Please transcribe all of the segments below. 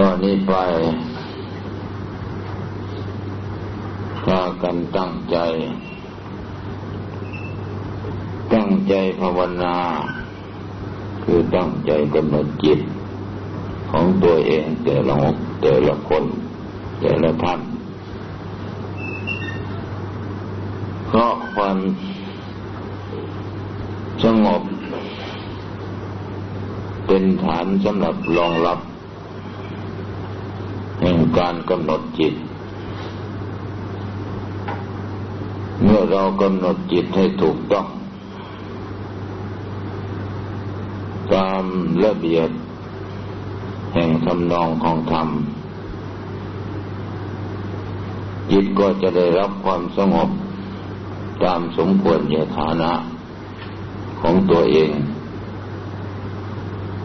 ก็นี้ไปพากันตั้งใจ ตั้งใจภาวนา คือตั้งใจกำหนดจิต ของตัวเองแต่ละแต่ละคน แต่ละท่านเพราะความสงบ เป็นฐานสำหรับรองรับ แห่งการกำหนดจิต เมื่อเรากำหนดจิตให้ถูกต้อง ตามระเบียบแห่งทำนองของธรรม จิตก็จะได้รับความสงบตามสมควรยฐานะของตัวเอง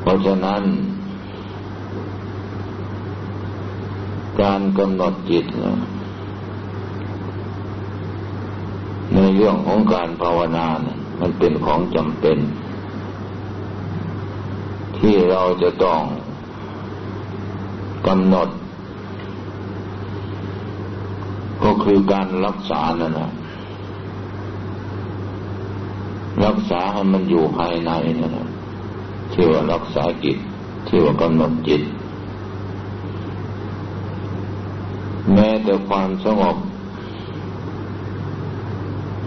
เพราะฉะนั้น การกำหนดจิตในเรื่องของการภาวนานะมันเป็นของจำเป็น ที่เราจะต้องกำหนด ก็คือการรักษานั่นนะรักษาให้มันอยู่ภายในนั่นนะที่ว่ารักษาจิตที่ว่ากำหนดจิต แม้แต่ความสงบ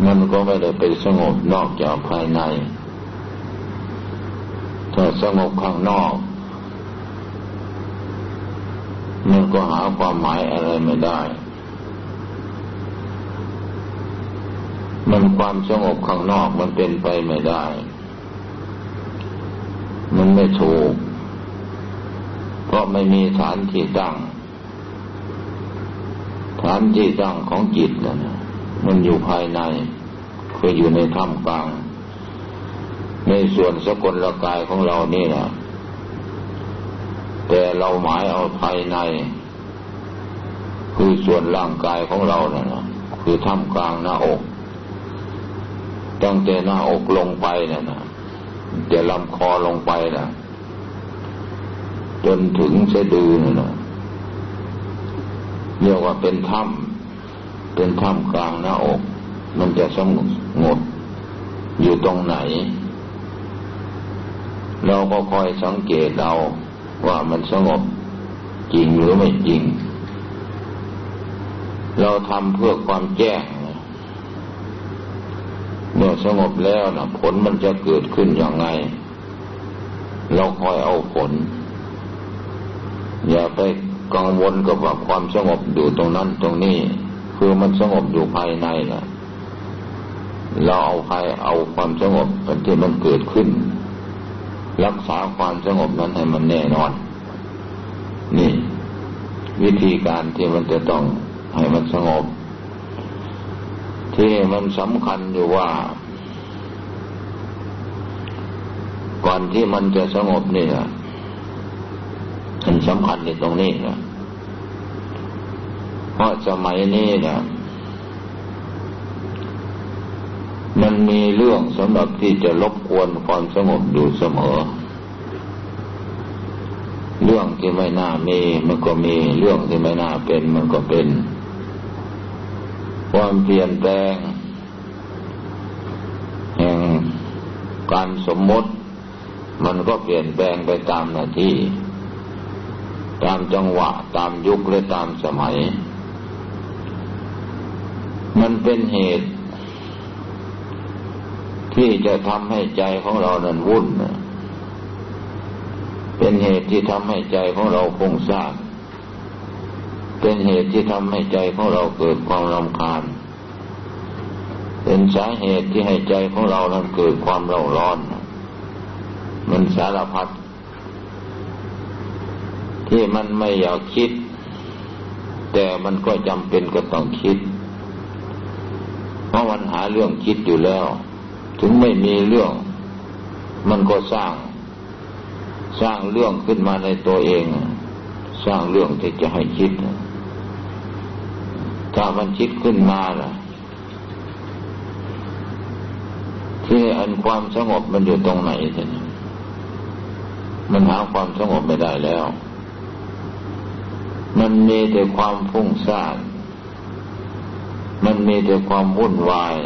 มันก็ไม่ได้ไปสงบนอกจากภายใน ถ้าสงบข้างนอก มันก็หาความหมายอะไรไม่ได้ มันความสงบข้างนอกมันเป็นไปไม่ได้ มันไม่ถูก เพราะไม่มีฐานที่ตั้ง ฐานที่ตั้งของจิตนะมันอยู่ภายในคืออยู่ในถ้ำกลาง ในส่วนสกุลกายของเรานี่นะแต่เราหมายเอาภายใน คือส่วนร่างกายของเรานะ่ะคือถ้ำกลางหน้าอก ตั้งแต่หน้าอกลงไปนะนะจะลำคอลงไปนะจนถึงสะดือนะนะ เรียกว่าเป็นถ้ำเป็นถ้ำกลางหน้าอก มันจะสงบอยู่ตรงไหน เราก็คอยสังเกตเอาว่ามันสงบจริงหรือไม่จริง เราทำเพื่อความแจ้งเมื่อสงบแล้วนะผลมันจะเกิดขึ้นอย่างไง เราคอยเอาผล อย่าไป กังวลกับว่าความสงบอยู่ตรงนั้นตรงนี้ คือมันสงบอยู่ภายในนะเราเอาใครเอาความสงบที่มันเกิดขึ้น รักษาความสงบนั้นให้มันแน่นอน นี่ วิธีการที่มันจะต้องให้มันสงบ ที่มันสำคัญอยู่ว่า ก่อนที่มันจะสงบนี่นะ มันสำคัญในตรงนี้นะเพราะสมัยนี้นะมันมีเรื่องสำหรับที่จะรบกวนความสงบอยู่เสมอ เรื่องที่ไม่น่ามีมันก็มี เรื่องที่ไม่น่าเป็นมันก็เป็น ความเปลี่ยนแปลง แห่งการสมมติ มันก็เปลี่ยนแปลงไปตามหน้าที่ ตามจังหวะตามยุคและตามสมัย มันเป็นเหตุ ที่จะทำให้ใจของเรานั้นวุ่น เป็นเหตุที่ทำให้ใจของเราคงสร้างเป็นเหตุที่ทำให้ใจของเราเกิดความรำคาญ เป็นสาเหตุที่ให้ใจของเรานั้นเกิดความเร่าร้อน มันสารพัด ที่มันไม่อยากคิด แต่มันก็จำเป็นก็ต้องคิด เพราะมันหาเรื่องคิดอยู่แล้ว ถึงไม่มีเรื่อง มันก็สร้าง สร้างเรื่องขึ้นมาในตัวเอง สร้างเรื่องที่จะให้คิด ถ้ามันคิดขึ้นมาล่ะที่อันความสงบมันอยู่ตรงไหนทีนี้มันหาความสงบไม่ได้แล้ว มันมีแต่ความฟุ้งซ่านมันมีแต่ความวุ่นวาย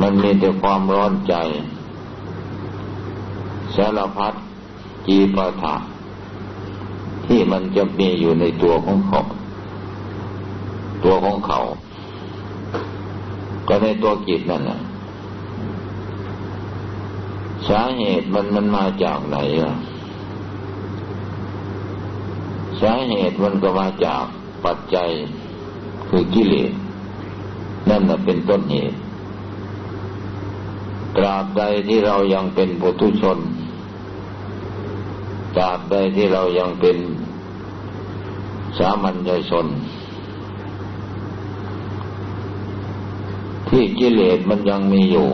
มันมีแต่ความร้อนใจ สารพัดจีปะทะที่มันจะมีอยู่ในตัวของเขา ตัวของเขา ก็ในตัวจิตนั่นแหละสาเหตุมันมันมาจากไหนอะ สาเหตุมันก็มาจากปัจจัยคือกิเลสนั่นแหละเป็นต้นเหตุตราบใดที่เรายังเป็นปุถุชนตราบใดที่เรายังเป็นสามัญชน ที่กิเลสมันยังมีอยู่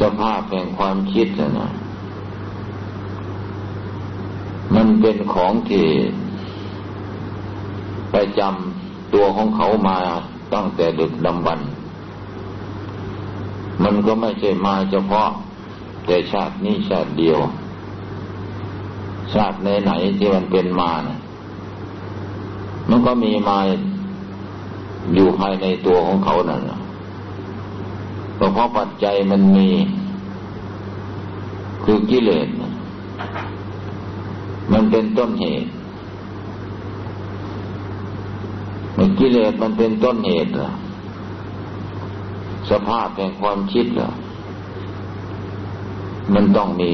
สภาพแห่งความคิดนะนะ มันเป็นของที่ไปจำตัวของเขามาตั้งแต่ดึกดำบรรมันก็ไม่ใช่มาเฉพาะ แต่ชาตินี้ชาติเดียว ชาติไหนไหนที่มันเป็นมานะมันก็มีมาอยู่ภายในตัวของเขานั่นแหละเพราะปัจจัยมันมี คือกิเลส มันเป็นต้นเหตุมันกิเลสมันเป็นต้นเหตุล่ะสภาพแห่งความคิดล่ะมันต้องมี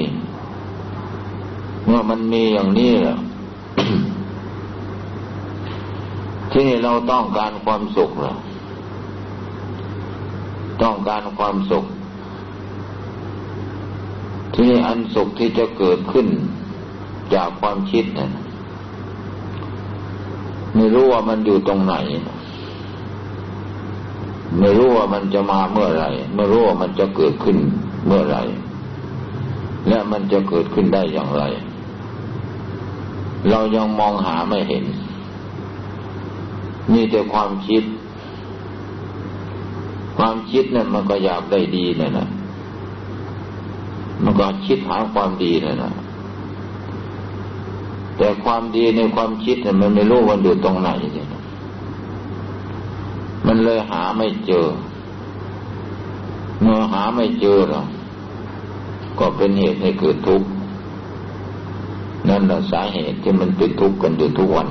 เมื่อมันมีอย่างนี้ล่ะที่นี่เราต้องการความสุขล่ะต้องการความสุขที่นี่อันสุขที่จะเกิดขึ้น จากความคิดนะไม่รู้ว่ามันอยู่ตรงไหน ไม่รู้ว่ามันจะมาเมื่อไรไม่รู้ว่ามันจะเกิดขึ้นเมื่อไรและมันจะเกิดขึ้นได้อย่างไร เรายังมองหาไม่เห็นมีแต่ความคิด ความคิดเนั่นมันก็อยากได้ดีเนั่นนะมันก็คิดหาความดีเนั่นนะ แต่ความดีในความคิดเนี่ยมันไม่รู้วันอยู่ตรงไหนเนี่ยมันเลยหาไม่เจอ เมื่อหาไม่เจอหรอกก็เป็นเหตุให้เกิดทุกข์นั่นแหละสาเหตุที่มันเป็นทุกข์กันอยู่ทุกวัน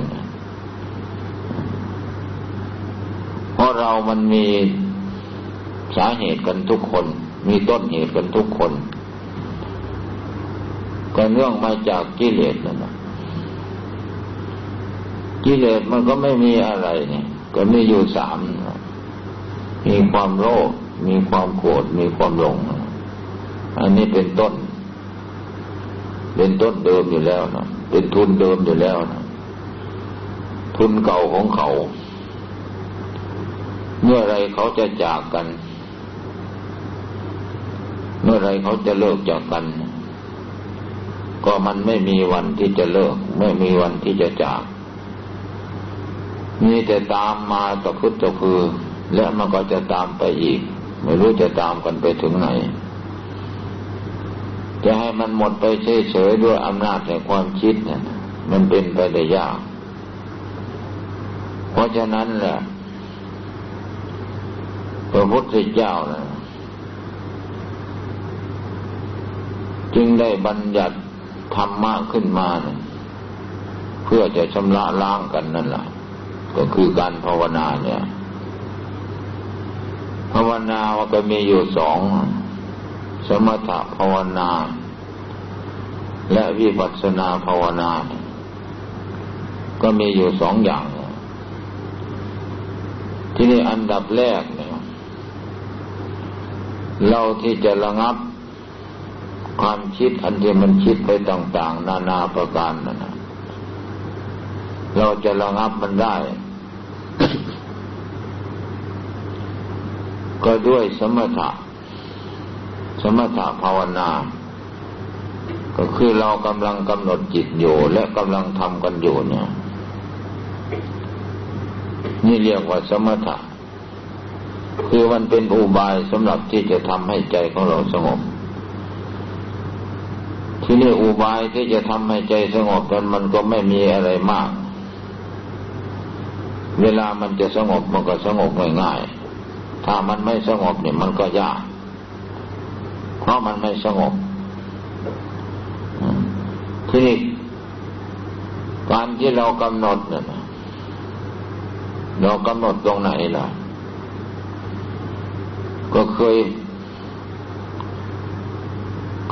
เพราะเรามันมีสาเหตุกันทุกคน มีต้นเหตุกันทุกคนก็เนื่องมาจากกิเลสนั่นแหละ กิเลสมันก็ไม่มีอะไรเนี่ย ก็มีอยู่สามมีความโลภมีความโกรธมีความหลง อันนี้เป็นต้น เป็นต้นเดิมอยู่แล้วนะเป็นทุนเดิมอยู่แล้วนะทุนเก่าของเขา เมื่อไรเขาจะจากกัน เมื่อไรเขาจะเลิกจากกัน ก็มันไม่มีวันที่จะเลิก ไม่มีวันที่จะจาก มีแต่ตามมาตะพึดตะพือ และมันก็จะตามไปอีก ไม่รู้จะตามกันไปถึงไหน จะให้มันหมดไปเฉยๆด้วยอำนาจแห่งความคิดเนี่ยมันเป็นไปได้ยาก เพราะฉะนั้นแหละพระพุทธเจ้านะจึงได้บัญญัติธรรมะขึ้นมานะเพื่อจะชำระล้างกันนั่นแหละ ก็คือการภาวนาเนี่ย ภาวนาว่าก็มีอยู่สอง สมถภาวนา และวิปัสสนาภาวนา ก็มีอยู่สองอย่าง ที่นี่อันดับแรกเนี่ย เราที่จะระงับความคิดอันที่มันคิดไปต่าง ๆ นานาประการนั่นนะ เราจะระงับมันได้ ก็ด้วยสมถะ สมถะภาวนา ก็คือเรากำลังกำหนดจิตอยู่ และกำลังทำกันอยู่เนี่ย นี่เรียกว่าสมถะ คือมันเป็นอุบายสำหรับที่จะทำให้ใจของเราสงบที่นี่อุบายที่จะทำให้ใจสงบนั้นมันก็ไม่มีอะไรมาก เวลามันจะสงบมันก็สงบง่ายๆ ถ้ามันไม่สงบเนี่ยมันก็ยาก เพราะมันไม่สงบ ทีนี้การที่เรากำหนดเนี่ยเรากำหนดตรงไหนล่ะ ก็เคย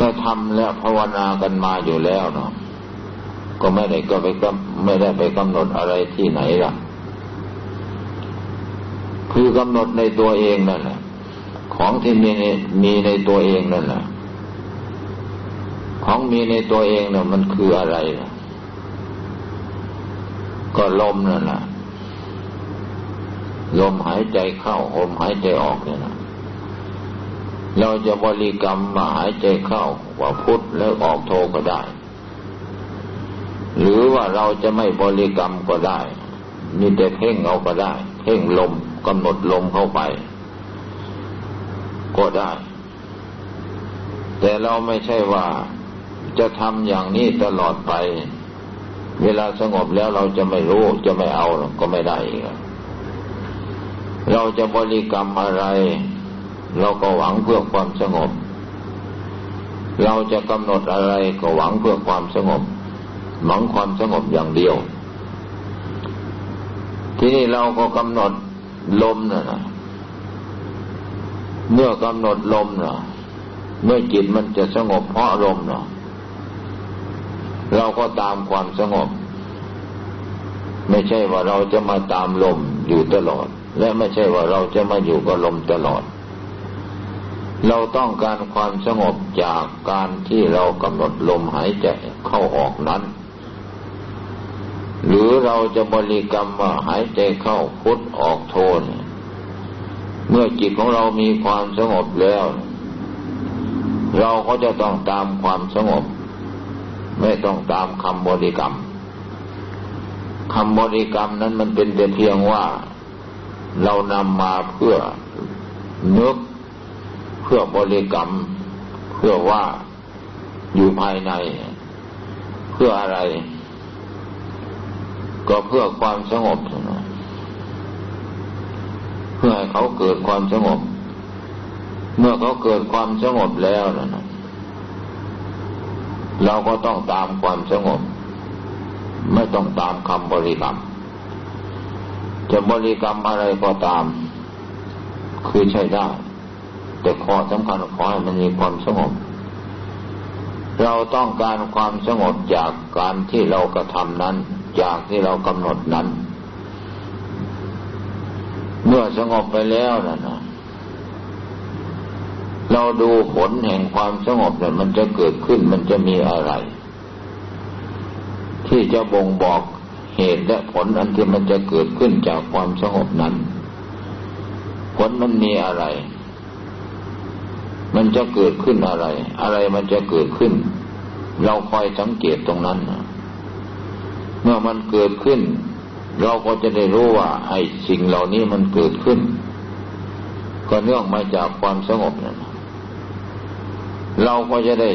ก็ทำและภาวนากันมาอยู่แล้วเนาะก็ไม่ได้ก็ไปก็ไม่ได้ไปกำหนดอะไรที่ไหนล่ะ คือกำหนดในตัวเองนั่นแหละของที่มีในมีในตัวเองนั่นแหละของมีในตัวเองเนี่ยมันคืออะไรล่ะก็ลมนั่นแหละลมหายใจเข้าลมหายใจออกเนี่ยนะเราจะบริกรรมมาหายใจเข้าว่าพุทธแล้วออกโทก็ได้ หรือว่าเราจะไม่บริกรรมก็ได้ มีแต่เพ่งเอาก็ได้ เพ่งลม กำหนดลมเข้าไป ก็ได้ แต่เราไม่ใช่ว่าจะทำอย่างนี้ตลอดไป เวลาสงบแล้วเราจะไม่รู้จะไม่เอาก็ไม่ได้อีกเราจะบริกรรมอะไร เราก็หวังเพื่อความสงบ เราจะกำหนดอะไรก็หวังเพื่อความสงบ หวังความสงบอย่างเดียว ที่นี้เราก็กำหนด ลมนะนะเมื่อกำหนดลมเนะเมื่อจิตมันจะสงบเพราะลมเนะเราก็ตามความสงบ ไม่ใช่ว่าเราจะมาตามลมอยู่ตลอด และไม่ใช่ว่าเราจะมาอยู่กับลมตลอด เราต้องการความสงบจากการที่เรากำหนดลมหายใจเข้าออกนั้น หรือเราจะบริกรรมว่าหายใจเข้าพุทออกโทน เมื่อจิตของเรามีความสงบแล้ว เราก็จะต้องตามความสงบ ไม่ต้องตามคำบริกรรมคำบริกรรมนั้นมันเป็นแต่เพียงว่า เรานำมาเพื่อนึกเพื่อบริกรรม เพื่อว่าอยู่ภายใน เพื่ออะไร ก็เพื่อความสงบเพื่อให้เขาเกิดความสงบ เมื่อเขาเกิดความสงบแล้วนะเราก็ต้องตามความสงบ ไม่ต้องตามคำบริกรรม จะบริกรรมอะไรก็ตาม คือใช้ได้ แต่ข้อสำคัญขอให้มันมีความสงบ เราต้องการความสงบจากการที่เรากระทำนั้น จากที่เรากำหนดนั้น เมื่อสงบไปแล้วนะนะเราดูผลแห่งความสงบเนี่ยมันจะเกิดขึ้นมันจะมีอะไร ที่จะบ่งบอกเหตุและผลอันที่มันจะเกิดขึ้นจากความสงบนั้น ผลมันมีอะไร มันจะเกิดขึ้นอะไร อะไรมันจะเกิดขึ้น เราคอยสังเกตตรงนั้นเมื่อมันเกิดขึ้น เราก็จะได้รู้ว่า ไอ้สิ่งเหล่านี้มันเกิดขึ้น ก็เนื่องมาจากความสงบนั่นเราก็จะได้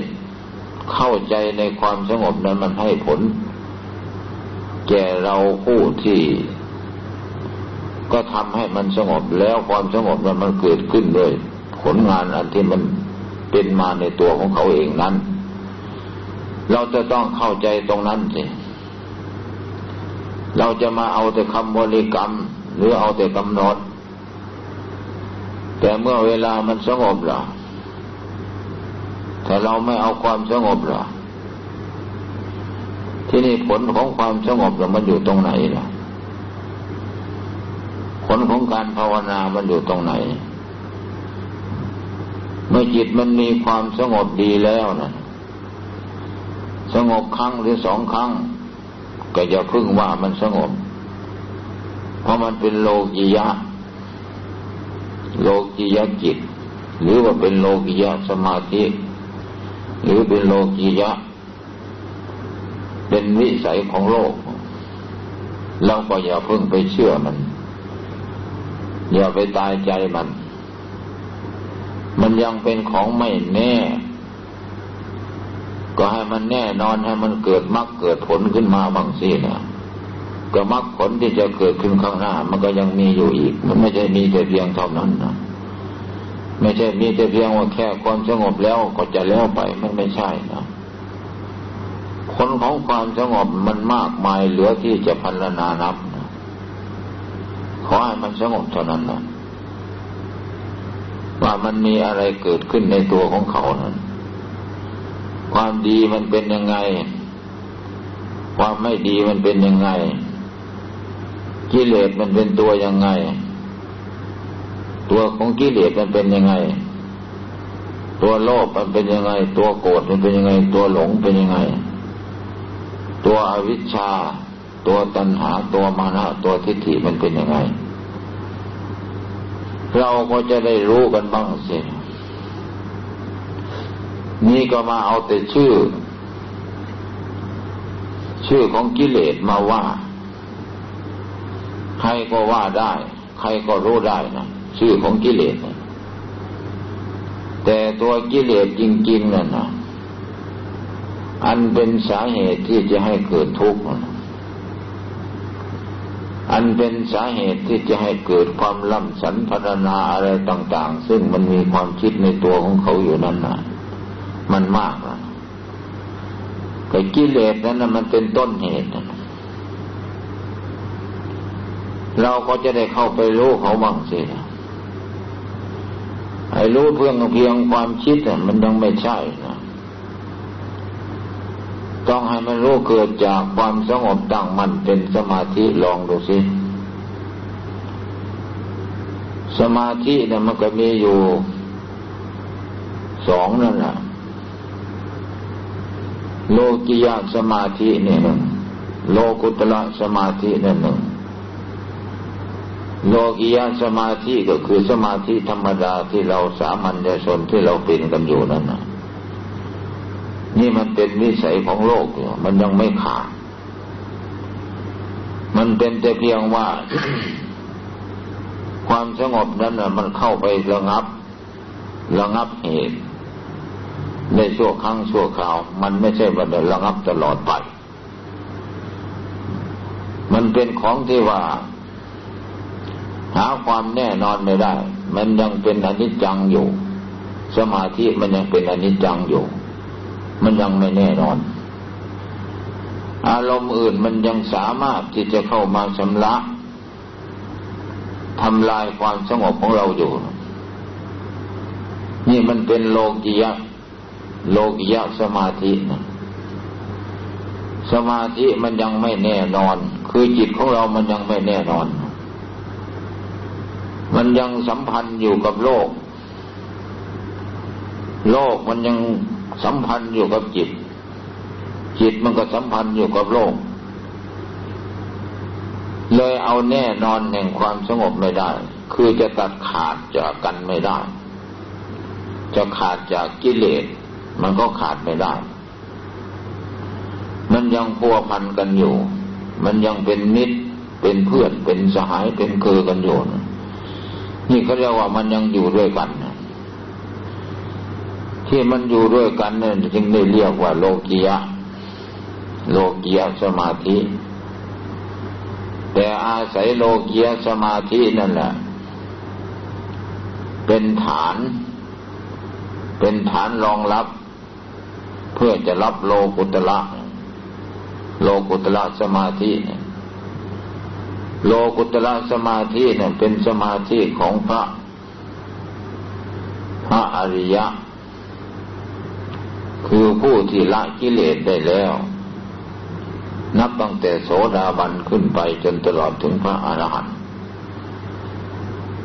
เข้าใจในความสงบนั้นมันให้ผล แก่เราผู้ที่ ก็ทำให้มันสงบแล้วความสงบนั้นมันเกิดขึ้นด้วยผลงานอันที่มันเป็นมาในตัวของเขาเองนั้น เราจะต้องเข้าใจตรงนั้นสิ เราจะมาเอาแต่คำบริกรรม หรือเอาแต่กำหนด แต่เมื่อเวลามันสงบล่ะถ้าเราไม่เอาความสงบล่ะที่นี่ผลของความสงบล่ะมันอยู่ตรงไหนล่ะ ผลของการภาวนามันอยู่ตรงไหน เมื่อจิตมันมีความสงบดีแล้วนะสงบครั้งหรือสองครั้ง ก็อย่าพึ่งว่ามันสงบ เพราะมันเป็นโลกิยะ โลกิยะจิต หรือว่าเป็นโลกิยะสมาธิ หรือเป็นโลกิยะ เป็นวิสัยของโลก เราก็อย่าพึ่งไปเชื่อมัน อย่าไปตายใจมัน มันยังเป็นของไม่แน่ ก็ให้มันแน่นอนให้มันเกิดมรรคเกิดผลขึ้นมาบางสิเนี่ยก็มรรคผลที่จะเกิดขึ้นข้างหน้า มันก็ยังมีอยู่อีก มันไม่ใช่มีแต่เพียงเท่านั้นนะไม่ใช่มีแต่เพียงว่าแค่ความสงบแล้วก็จะแล้วไปมันไม่ใช่นะผลของความสงบมันมากมายเหลือที่จะพันลนานับนะขอให้มันสงบเท่านั้นนะว่ามันมีอะไรเกิดขึ้นในตัวของเขานั้น ความดีมันเป็นยังไง ความไม่ดีมันเป็นยังไง กิเลสมันเป็นตัวยังไง ตัวของกิเลสมันเป็นยังไง ตัวโลภมันเป็นยังไง ตัวโกรธมันเป็นยังไง ตัวหลงเป็นยังไง ตัวอวิชชา ตัวตัณหาตัวมานะตัวทิฏฐิมันเป็นยังไง เราก็จะได้รู้กันบ้างสิ นี่ก็มาเอาแต่ชื่อ ชื่อของกิเลสมาว่า ใครก็ว่าได้ ใครก็รู้ได้นะชื่อของกิเลสนะแต่ตัวกิเลสจริงๆนั่นนะอันเป็นสาเหตุที่จะให้เกิดทุกข์อันเป็นสาเหตุที่จะให้เกิดความล่ำสันพัฒนาอะไรต่าง ๆ ซึ่งมันมีความคิดในตัวของเขาอยู่นั่นนะ มันมากนะแต่กิเลสนั้นมันเป็นต้นเหตุ เราก็จะได้เข้าไปรู้เขาบ้างสิไอ้รู้เพียงเพียงความคิดอะมันยังไม่ใช่นะต้องให้มันรู้เกิดจากความสงบตั้งมันเป็นสมาธิลองดูสิสมาธิเนี่ยมันก็มีอยู่สองนั่นแหละ โลกิยะสมาธิเนี่ยหนึ่งโลกุตละสมาธิเนี่ยหนึ่งโลกิยะสมาธิก็คือสมาธิธรรมดาที่เราสามัญชนที่เราเป็นกันอยู่นั่นนะนี่มันเป็นวิสัยของโลกอยู่มันยังไม่ขาด มันเป็นแต่เพียงว่า ความสงบนั้นนะมันเข้าไประงับ ระงับเหตุ ในชั่วครั้งชั่วคราว มันไม่ใช่ว่าจะระงับตลอดไป มันเป็นของที่ว่า หาความแน่นอนไม่ได้ มันยังเป็นอนิจจังอยู่ สมาธิมันยังเป็นอนิจจังอยู่ มันยังไม่แน่นอน อารมณ์อื่นมันยังสามารถที่จะเข้ามาชำระทำลายความสงบของเราอยู่ นี่มันเป็นโลกียะ โลกิยะสมาธินะสมาธิมันยังไม่แน่นอน คือจิตของเรามันยังไม่แน่นอน มันยังสัมพันธ์อยู่กับโลก โลกมันยังสัมพันธ์อยู่กับจิต จิตมันก็สัมพันธ์อยู่กับโลก เลยเอาแน่นอนแห่งความสงบไม่ได้ คือจะตัดขาดจากกันไม่ได้ จะขาดจากกิเลส มันก็ขาดไม่ได้ มันยังพัวพันกันอยู่ มันยังเป็นมิตร เป็นเพื่อน เป็นสหาย เป็นเคือกันอยู่ นี่เขาเรียกว่ามันยังอยู่ด้วยกัน ที่มันอยู่ด้วยกันเนี่ยจึงได้เรียกว่าโลกียะ โลกียะสมาธิ แต่อาศัยโลกียะสมาธินั่นแหละ เป็นฐาน เป็นฐานรองรับ เพื่อจะรับโลกุตละโลกุตละสมาธิโลกุตละสมาธิเนี่ยเป็นสมาธิของพระ พระอริยะ คือผู้ที่ละกิเลสได้แล้ว นับตั้งแต่โสดาบันขึ้นไปจนตลอดถึงพระอรหันต์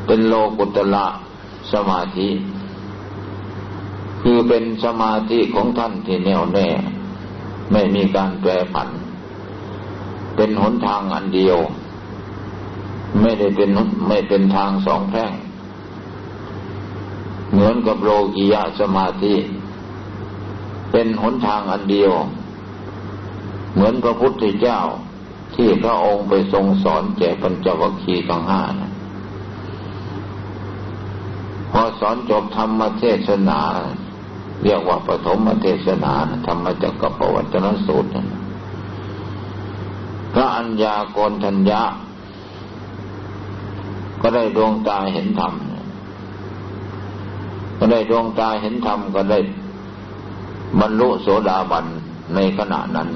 เป็นโลกุตละสมาธิ คือเป็นสมาธิของท่านที่แน่วแน่ ไม่มีการแปรผัน เป็นหนทางอันเดียว ไม่ได้เป็นไม่เป็นทางสองแพร่ง เหมือนกับโลกิยะสมาธิ เป็นหนทางอันเดียว เหมือนพระพุทธเจ้าที่พระองค์ไปทรงสอนแก่ปัญจวัคคีย์ทั้งห้านะพอสอนจบธรรมเทศนา เรียกว่าปฐมเทศนาธรรมจักรปวัตนสูตรพระอัญญาโกนทัญญะ ก็ได้ดวงตาเห็นธรรมก็ได้ดวงตาเห็นธรรมก็ได้บรรลุโสดาบันในขณะนั้น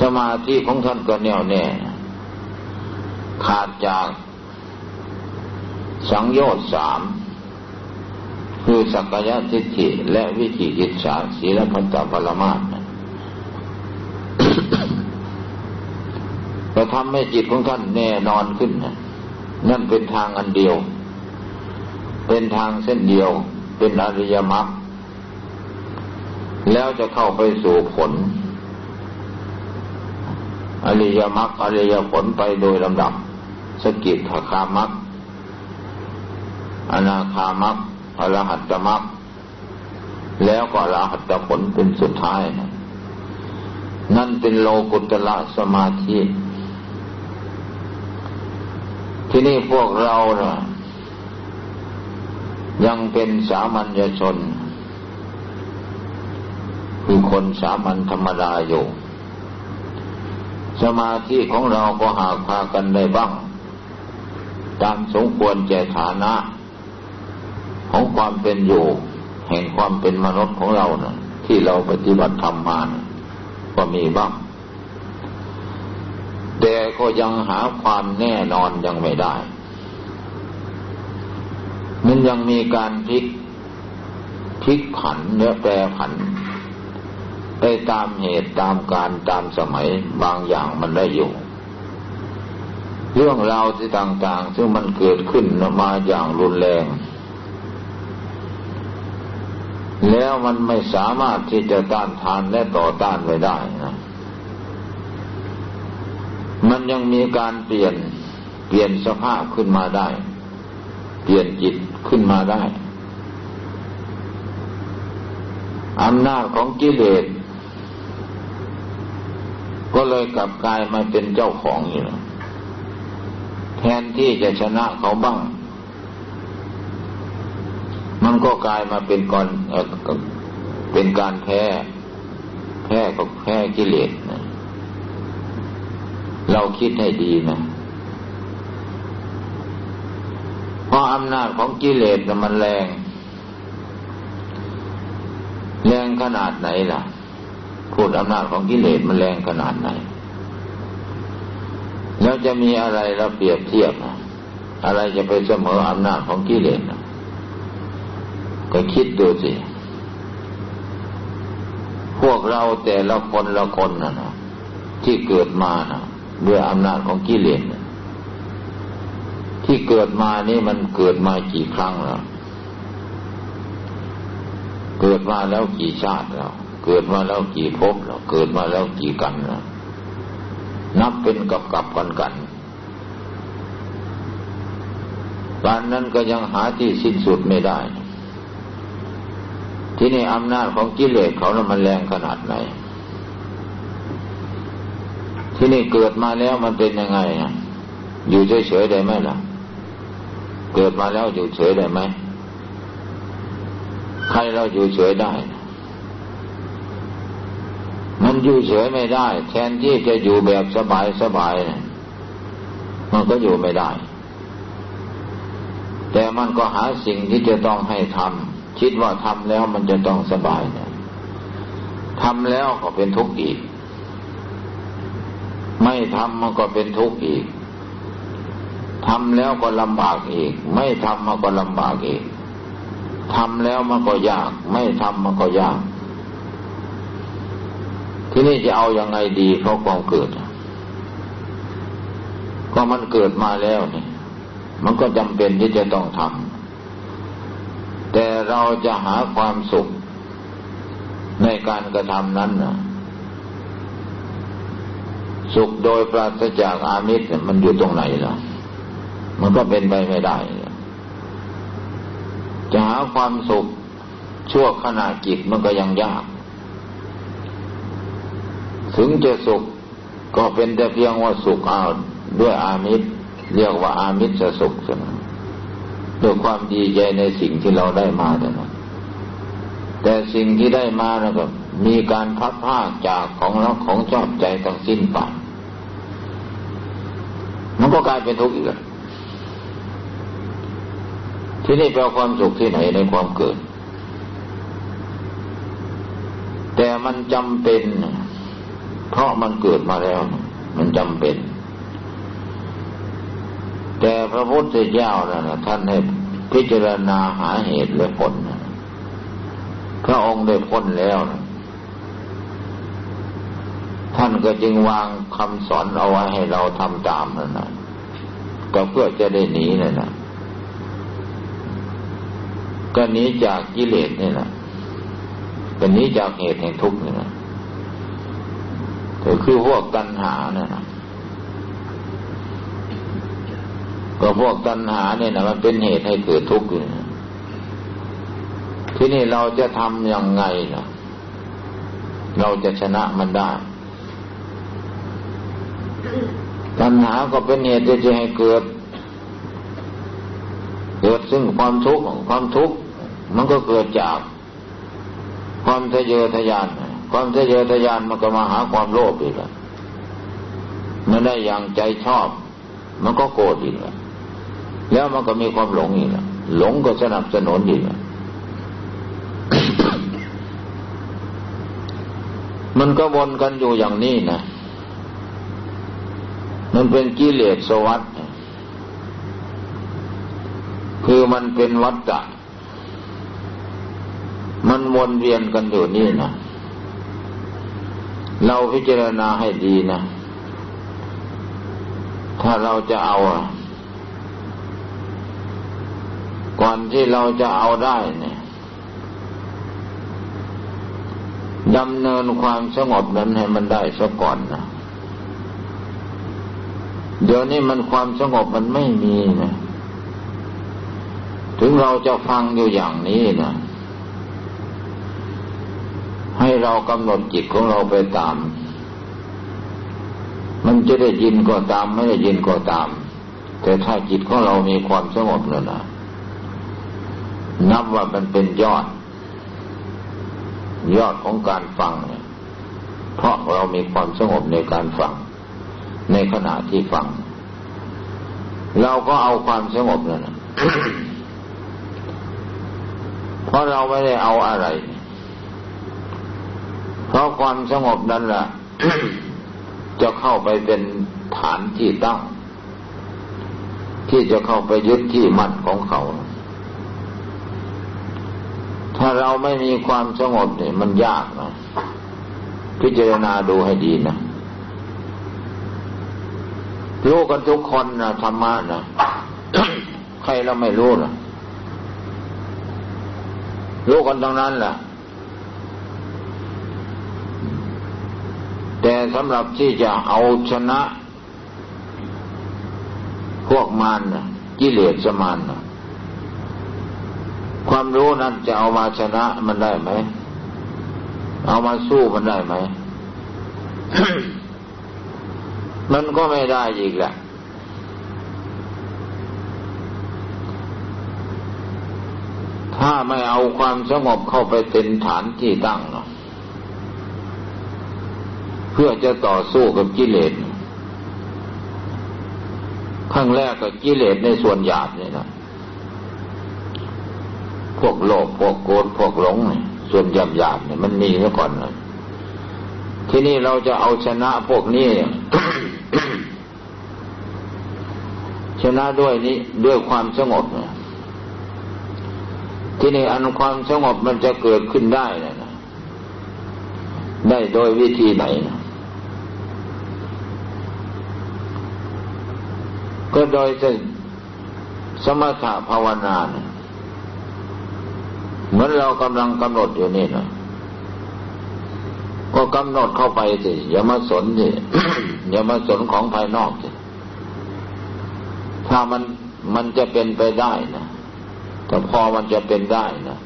สมาธิของท่านก็แน่วแน่ขาดจากสังโยชน์สาม คือสักยะทิฏฐิและวิจิกิจฉาศีลพันตปรมาสจะทำให้จิตของท่านแน่นอนขึ้นนั่นเป็นทางอันเดียว เป็นทางเส้นเดียว เป็นอริยมรรคแล้วจะเข้าไปสู่ผล อริยมรรคอริยผลไปโดยลำดับ สกิทาคามรรคอนาคามรรค อรหัตมรรคแล้วก็อรหัตผลเป็นสุดท้าย นั่นเป็นโลกุตละสมาธิ ที่นี่พวกเราเนะยังเป็นสามัญชน คือคนสามัญธรรมดาอยู่ สมาธิของเราก็หากพากันได้บ้าง ตามสมควรแก่ฐานะ ของความเป็นอยู่ แห่งความเป็นมนุษย์ของเรานะ่ะ ที่เราปฏิบัติธรรมมานะก็มีบ้าง แต่ก็ยังหาความแน่นอนยังไม่ได้ มันยังมีการพลิกพลิกผันเนื้อแปรผันไปตามเหตุตามการตามสมัยบางอย่างมันได้อยู่ เรื่องราวที่ต่างๆ ซึ่งมันเกิดขึ้นมาอย่างรุนแรง แล้วมันไม่สามารถที่จะต้านทานและต่อต้านไว้ได้นะมันยังมีการเปลี่ยนเปลี่ยนสภาพขึ้นมาได้ เปลี่ยนจิตขึ้นมาได้อำนาจของกิเลสก็เลยกลับกลายมาเป็นเจ้าของอยู่แทนที่จะชนะเขาบ้าง มันก็กลายมาเป็นกอนเป็นการแพ้แพ้กับแพ้กิเลสนะเราคิดให้ดีนะเพราะอำนาจของกิเลสมันแรง แรงขนาดไหนล่ะพูดอำนาจของกิเลสมันแรงขนาดไหน แล้วจะมีอะไรเราเปรียบเทียบนะอะไรจะไปเสมออำนาจของกิเลสนะ ก็คิดดูสิ พวกเราแต่ละคนละคนนะนะที่เกิดมานะด้วยอำนาจของกิเลสที่เกิดมานี่มันเกิดมากี่ครั้งแล้ว เกิดมาแล้วกี่ชาติแล้ว เกิดมาแล้วกี่ภพแล้ว เกิดมาแล้วกี่กันแล้วนับเป็นกับกับกันกันการนั้นก็ยังหาที่สิ้นสุดไม่ได้ ที่นี่อำนาจของกิเลสเขานะมันแรงขนาดไหน ที่นี่เกิดมาแล้วมันเป็นยังไงนะอยู่เฉยๆได้ไหมล่ะ เกิดมาแล้วอยู่เฉยได้ไหมใครเราอยู่เฉยได้ มันอยู่เฉยไม่ได้ แทนที่จะอยู่แบบสบายสบายมันก็อยู่ไม่ได้ แต่มันก็หาสิ่งที่จะต้องให้ทำ คิดว่าทำแล้วมันจะต้องสบายนะทำแล้วก็เป็นทุกข์อีก ไม่ทำมันก็เป็นทุกข์อีกทำแล้วก็ลำบากอีก ไม่ทำมันก็ลำบากอีกทำแล้วมันก็ยาก ไม่ทำมันก็ยาก ที่นี่จะเอาอยัางไงดีเพราะความเกิด ก็มันเกิดมาแล้วนี่มันก็จำเป็นที่จะต้องทำ แต่เราจะหาความสุขในการกระทำนั้นนะสุขโดยปราศจากอามิตรมันอยู่ตรงไหนล่ะ มันก็เป็นไปไม่ได้ จะหาความสุขชั่วขณะจิตมันก็ยังยาก ถึงจะสุขก็เป็นแต่เพียงว่าสุขเอาด้วยอามิตร เรียกว่าอามิตรสุขสนะ ด้วยความดีใจในสิ่งที่เราได้มาแต่นั้นแต่สิ่งที่ได้มาแล้วก็มีการพัดพาจากของรักของชอบใจทั้งสิ้นไปมันก็กลายเป็นทุกข์อีกแล้วที่นี่แปลความสุขที่ไหนในความเกิด แต่มันจำเป็น เพราะมันเกิดมาแล้ว มันจำเป็น แต่พระพุทธเจ้านะท่านให้พิจารณาหาเหตุและผลนะพระองค์ได้พ้นแล้วนะท่านก็จึงวางคำสอนเอาไว้ให้เราทำตามนั่นนะก็เพื่อจะได้หนีนั่นนะก็หนีจากกิเลสนี่แหละก็หนีจากเหตุแห่งทุกข์นี่นะก็คือพวกตัณหาเนี่ยนะ ก็พวกตัณหาเนี่ยนะมันเป็นเหตุให้เกิดทุกข์อยู่นะที่นี่เราจะทำยังไงนะเราจะชนะมันได้ ตัณหาก็เป็นเหตุที่จะให้เกิด เกิดซึ่งความทุกข์ความทุกข์มันก็เกิดจาก ความทะเยอทะยาน ความทะเยอทะยานมันก็มาหาความโลภอีกแล้วไม่ได้อย่างใจชอบ มันก็โกรธอีกแล้ว แล้วมันก็มีความหลงอีกแล้วหลงก็สนับสนุนอีกมันก็วนกันอยู่อย่างนี้นะ มันเป็นกิเลสสวัสดคือมันเป็นวัฏฏะมันวนเวียนกันอยู่นี่นะ เราพิจารณาให้ดีนะ ถ้าเราจะเอา ก่อนที่เราจะเอาได้เนี่ยดำเนินความสงบนั้นให้มันได้ซะก่อนนะเดี๋ยวนี้มันความสงบมันไม่มีนะถึงเราจะฟังอยู่อย่างนี้นะให้เรากำหนดจิตของเราไปตาม มันจะได้ยินก็ตาม ไม่ได้ยินก็ตาม แต่ถ้าจิตของเรามีความสงบแล้วนะ นับว่ามันเป็นยอด ยอดของการฟังเนี่ยเพราะเรามีความสงบในการฟัง ในขณะที่ฟัง เราก็เอาความสงบนั่นะเพราะเราไม่ได้เอาอะไร เพราะความสงบนั้นแหละจะเข้าไปเป็นฐานที่ตั้ง ที่จะเข้าไปยึดที่มั่นของเขา ถ้าเราไม่มีความสงบเนี่ยมันยากนะพิจารณาดูให้ดีนะรู้กันทุกคนนะธรรมะนะใครเราไม่รู้นะรู้กันตรงนั้นแหละแต่สำหรับที่จะเอาชนะ พวกมารนะกิเลสมารนะ ความรู้นั้นจะเอามาชนะมันได้ไหม เอามาสู้มันได้ไหม มันก็ไม่ได้อีกแหละถ้าไม่เอาความสงบเข้าไปเป็นฐานที่ตั้งเนาะเพื่อจะต่อสู้กับกิเลสขั้งแรกกับกิเลสในส่วนหยาบเนี่ยนะ พวกโลภพวกโกรธพวกหลงส่วนหยาบหยาบเนี่ยมันมีเมื่อก่อนเลยที่นี่เราจะเอาชนะพวกนี้ชนะด้วยนี้ด้วยความสงบเนี่ยที่นี่อันความสงบมันจะเกิดขึ้นได้นะได้โดยวิธีไหนนะก็โดยสมถะภาวนานะ เหมือนเรากำลังกำหนดอยู่นี่นะก็กำหนดเข้าไปสิอย่ามาสนสิอย่ามาสนของภายนอกสิถ้ามันมันจะเป็นไปได้นะแต่พอมันจะเป็นได้นะ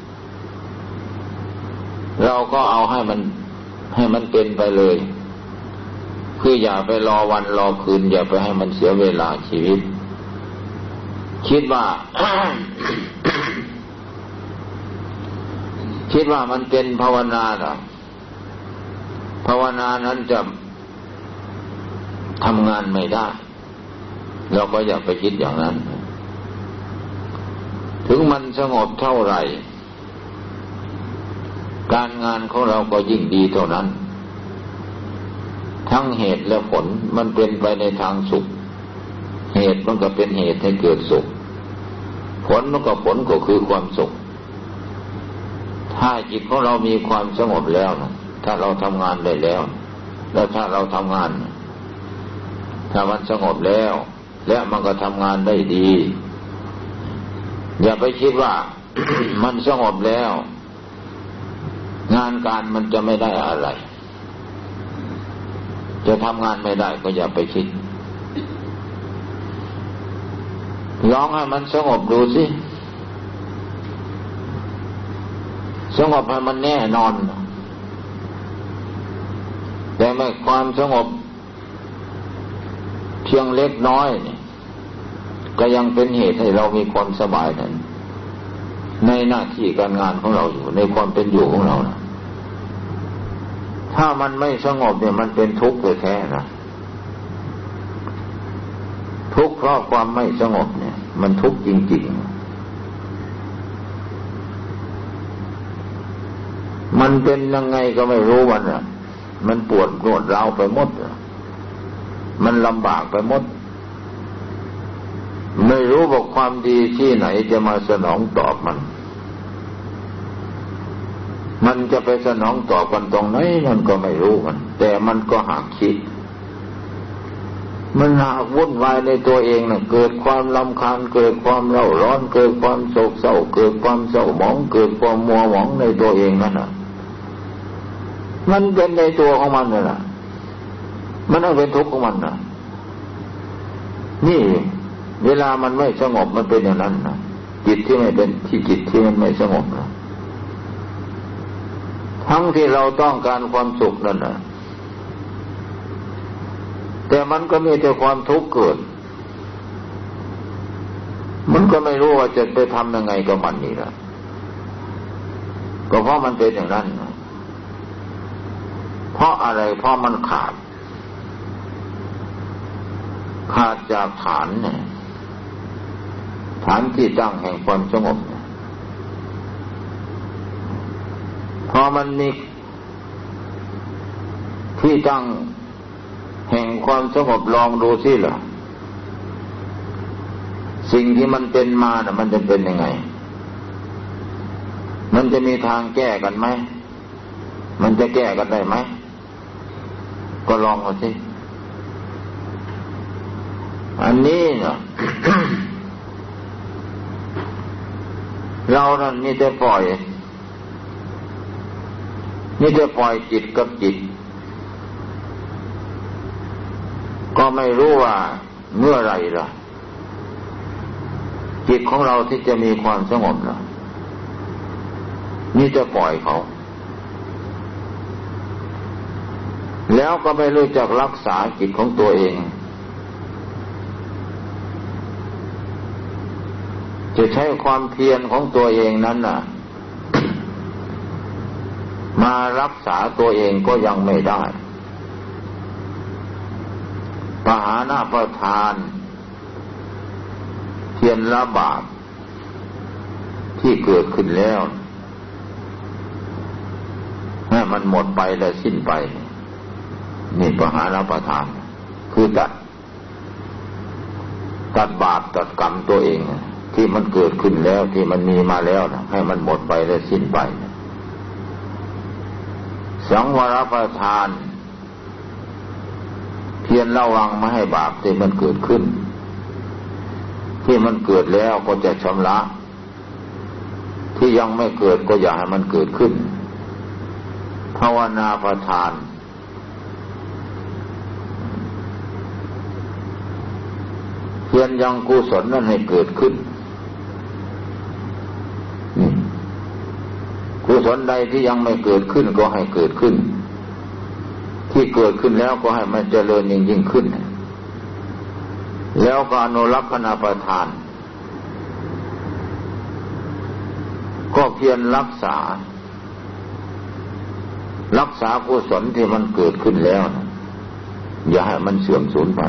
เราก็เอาให้มันให้มันเป็นไปเลย คืออย่าไปรอวันรอคืน อย่าไปให้มันเสียเวลาชีวิต คิดว่า คิดว่ามันเป็นภาวนาหรอภาวนานั้นจะทำงานไม่ได้ เราก็อย่าไปคิดอย่างนั้น ถึงมันสงบเท่าไหร่ การงานของเราก็ยิ่งดีเท่านั้น ทั้งเหตุและผลมันเป็นไปในทางสุข เหตุมันก็เป็นเหตุให้เกิดสุข ผลมันก็ผลก็คือความสุข ถ้าจิตของเรามีความสงบแล้วนะถ้าเราทำงานได้แล้ว แล้วถ้าเราทำงาน ถ้ามันสงบแล้ว และมันก็ทำงานได้ดี อย่าไปคิดว่ามันสงบแล้ว งานการมันจะไม่ได้อะไร จะทำงานไม่ได้ก็อย่าไปคิดลองให้มันสงบดูสิ สงบมันแน่นอน แต่ไม่ความสงบ เพียงเล็กน้อยนี่ก็ยังเป็นเหตุให้เรามีความสบายนั้น ในหน้าที่การงานของเราอยู่ ในความเป็นอยู่ของเรานะถ้ามันไม่สงบเนี่ยมันเป็นทุกข์แท้นะทุกข์เพราะความไม่สงบเนี่ย มันทุกข์จริง ๆ มันเป็นยังไงก็ไม่รู้มันอะ มันปวดปวดเราไปหมด มันลำบากไปหมด ไม่รู้บอกความดีที่ไหนจะมาสนองตอบมัน มันจะไปสนองตอบกันตรงไหนมันก็ไม่รู้มัน แต่มันก็หากคิด มันหากวุ่นวายในตัวเองนะเกิดความลำคาญเกิดความเร่าร้อน เกิดความโศกเศร้า เกิดความเศร้าหมอง เกิดความมัวหมองในตัวเองนั่นนะ มันเป็นในตัวของมันนี่แหละมันเอาเป็นทุกข์ของมันนะนี่เวลามันไม่สงบมันเป็นอย่างนั้นนะจิตที่ไม่เป็นที่จิตที่มันไม่สงบนะทั้งที่เราต้องการความสุขนั่นนะแต่มันก็มีแต่ความทุกข์เกิด มันก็ไม่รู้ว่าจะไปทำยังไงกับมันนี่ละก็เพราะมันเป็นอย่างนั้นนะ เพราะอะไรเพราะมันขาด ขาดจากฐานเนี่ย ฐานที่ตั้งแห่งความสงบเนี่ยพอมันมีที่ตั้งแห่งความสงบลองดูสิล่ะสิ่งที่มันเป็นมาน่ะ มันจะเป็นยังไง มันจะมีทางแก้กันไหม มันจะแก้กันได้ไหม ก็ลองเอาสิอันนี้เนาะเรานั่นนี่จะปล่อยนี่จะปล่อยจิตกับจิต ก็ไม่รู้ว่าเมื่อไรล่ะ จิตของเราที่จะมีความสงบล่ะนี่จะปล่อยเขา แล้วก็ไม่รู้จักรักษาจิตของตัวเอง จะใช้ความเพียรของตัวเองนั้นน่ะ มารักษาตัวเองก็ยังไม่ได้ปหาหน้าประทานเพียรละบาปที่เกิดขึ้นแล้วให้มันหมดไปและสิ้นไป นี่ปหารประทาน คือตัดตัดบาปตัดกรรมตัวเอง ที่มันเกิดขึ้นแล้วที่มันมีมาแล้วนะให้มันหมดไปและสิ้นไป สังวรประทาน เพียรระวังไม่ให้บาปที่มันเกิดขึ้น ที่มันเกิดแล้วก็จะชำระ ที่ยังไม่เกิดก็อย่าให้มันเกิดขึ้น ภาวนาประทาน พียรยังกุศลนั้นให้เกิดขึ้นกุศลใดที่ยังไม่เกิดขึ้นก็ให้เกิดขึ้น ที่เกิดขึ้นแล้วก็ให้มันเจริญยิ่งยิ่งขึ้น แล้วก็อนุรักษณประทาน ก็เพียรรักษา รักษากุศลที่มันเกิดขึ้นแล้ว อย่าให้มันเสื่อมสูญไป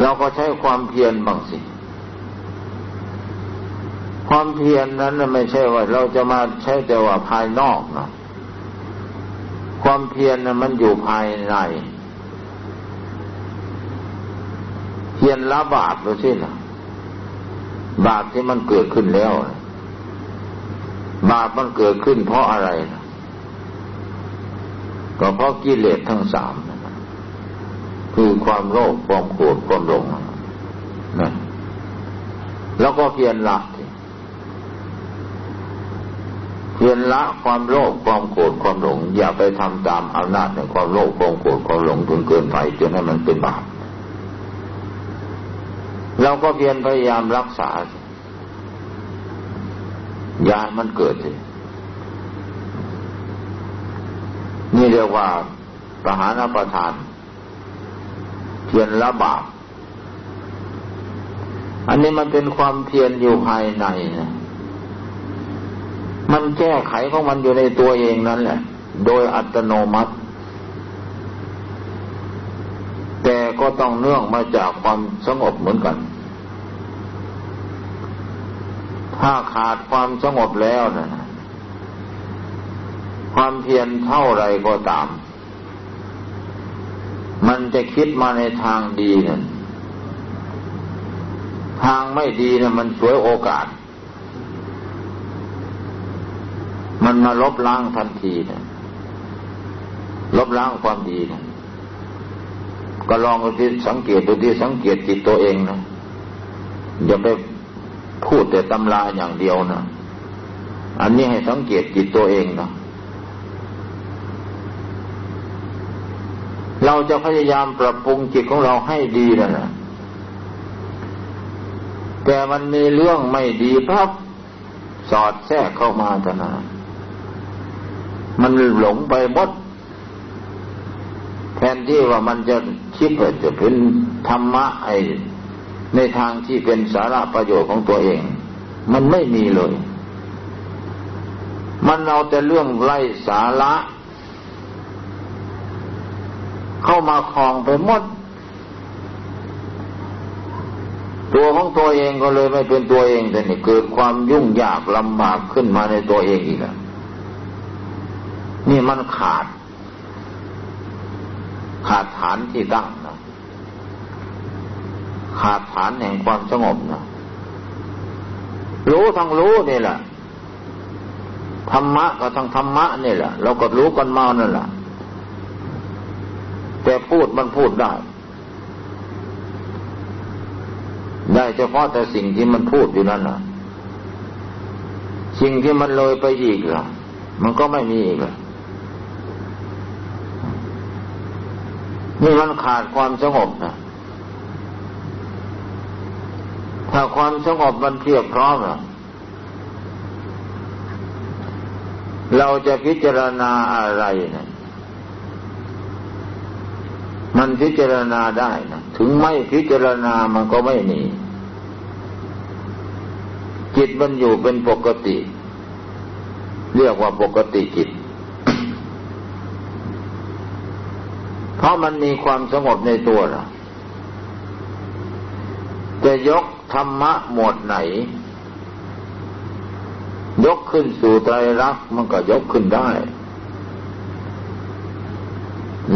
เราก็ใช้ความเพียรบางสิ ความเพียรนนั้นไม่ใช่ว่า เราจะมาใช้แต่ว่าภายนอกนะความเพียรนะมันอยู่ภายใน เพียรละบาปดูสินะบาปที่มันเกิดขึ้นแล้วบาปมันเกิดขึ้นเพราะอะไรนะก็เพราะกิเลสทั้งสาม คือความโลภความโกรธความหลงนะแล้วก็เพียรละเพียรละความโลภความโกรธความหลง อย่าไปทำตามอำนาจในความโลภความโกรธความหลงจนเกินไปจนให้มันเป็นบาปเราก็เพียรพยายามรักษา อย่ามันเกิดสินี่เรียกว่าปหานประทาน เพียรละบาปอันนี้มันเป็นความเพียรอยู่ภายในนะมันแก้ไขของมันอยู่ในตัวเองนั่นแหละ โดยอัตโนมัติ แต่ก็ต้องเนื่องมาจากความสงบเหมือนกัน ถ้าขาดความสงบแล้วนะความเพียรเท่าไรก็ตาม มันจะคิดมาในทางดีนั่นทางไม่ดีนะมันสวยโอกาส มันมาลบล้างทันทีนะลบล้างความดีนะก็ลองดูที่สังเกตดูที่สังเกตจิตตัวเองนะอย่าไปพูดแต่ตำราอย่างเดียวนะอันนี้ให้สังเกตจิตตัวเองนะ เราจะพยายามปรับปรุงจิตของเราให้ดีแล้วนะแต่มันมีเรื่องไม่ดีพับสอดแทรกเข้ามาตนามันหลงไปหมดแทนที่ว่ามันจะคิดว่าจะเป็นธรรมะไอในทางที่เป็นสาระประโยชน์ของตัวเอง มันไม่มีเลย มันเอาแต่เรื่องไร้สาระ เข้ามาคลองไปหมด ตัวของตัวเองก็เลยไม่เป็นตัวเองแต่นี่เกิดความยุ่งยากลำบากขึ้นมาในตัวเองอีกแล้วนี่มันขาด ขาดฐานที่ตั้งนะขาดฐานแห่งความสงบนะรู้ทั้งรู้นี่แหละธรรมะก็ทั้งธรรมะนี่แหละเราก็รู้กันมานั่นแหละ แต่พูดมันพูดได้ ได้เฉพาะแต่สิ่งที่มันพูดอยู่นั่นน่ะ สิ่งที่มันเลยไปอีกล่ะ มันก็ไม่มีอีกล่ะนี่มันขาดความสงบนะถ้าความสงบมันเพียบพร้อมล่ะเราจะพิจารณาอะไรนะ มันพิจารณาได้นะถึงไม่พิจารณามันก็ไม่มีจิตมันอยู่เป็นปกติ เรียกว่าปกติจิต เพราะมันมีความสงบในตัวเราจะยกธรรมะหมวดไหน ยกขึ้นสู่ไตรลักษณ์มันก็ยกขึ้นได้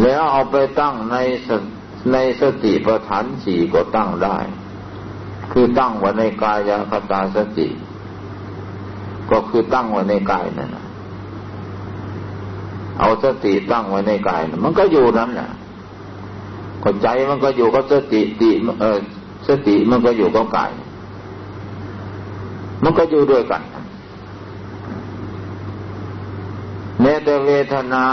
แล้วเอาไปตั้งในในสติปัฏฐานสี่ก็ตั้งได้ คือตั้งไว้ในกายคตาสติ ก็คือตั้งไว้ในกายนั่นะเอาสติตั้งไว้ในกายนะมันก็อยู่นั้นแหละก็ใจมันก็อยู่กับสติติเออสติมันก็อยู่กับกาย มันก็อยู่ด้วยกันแม้แต่เวทนา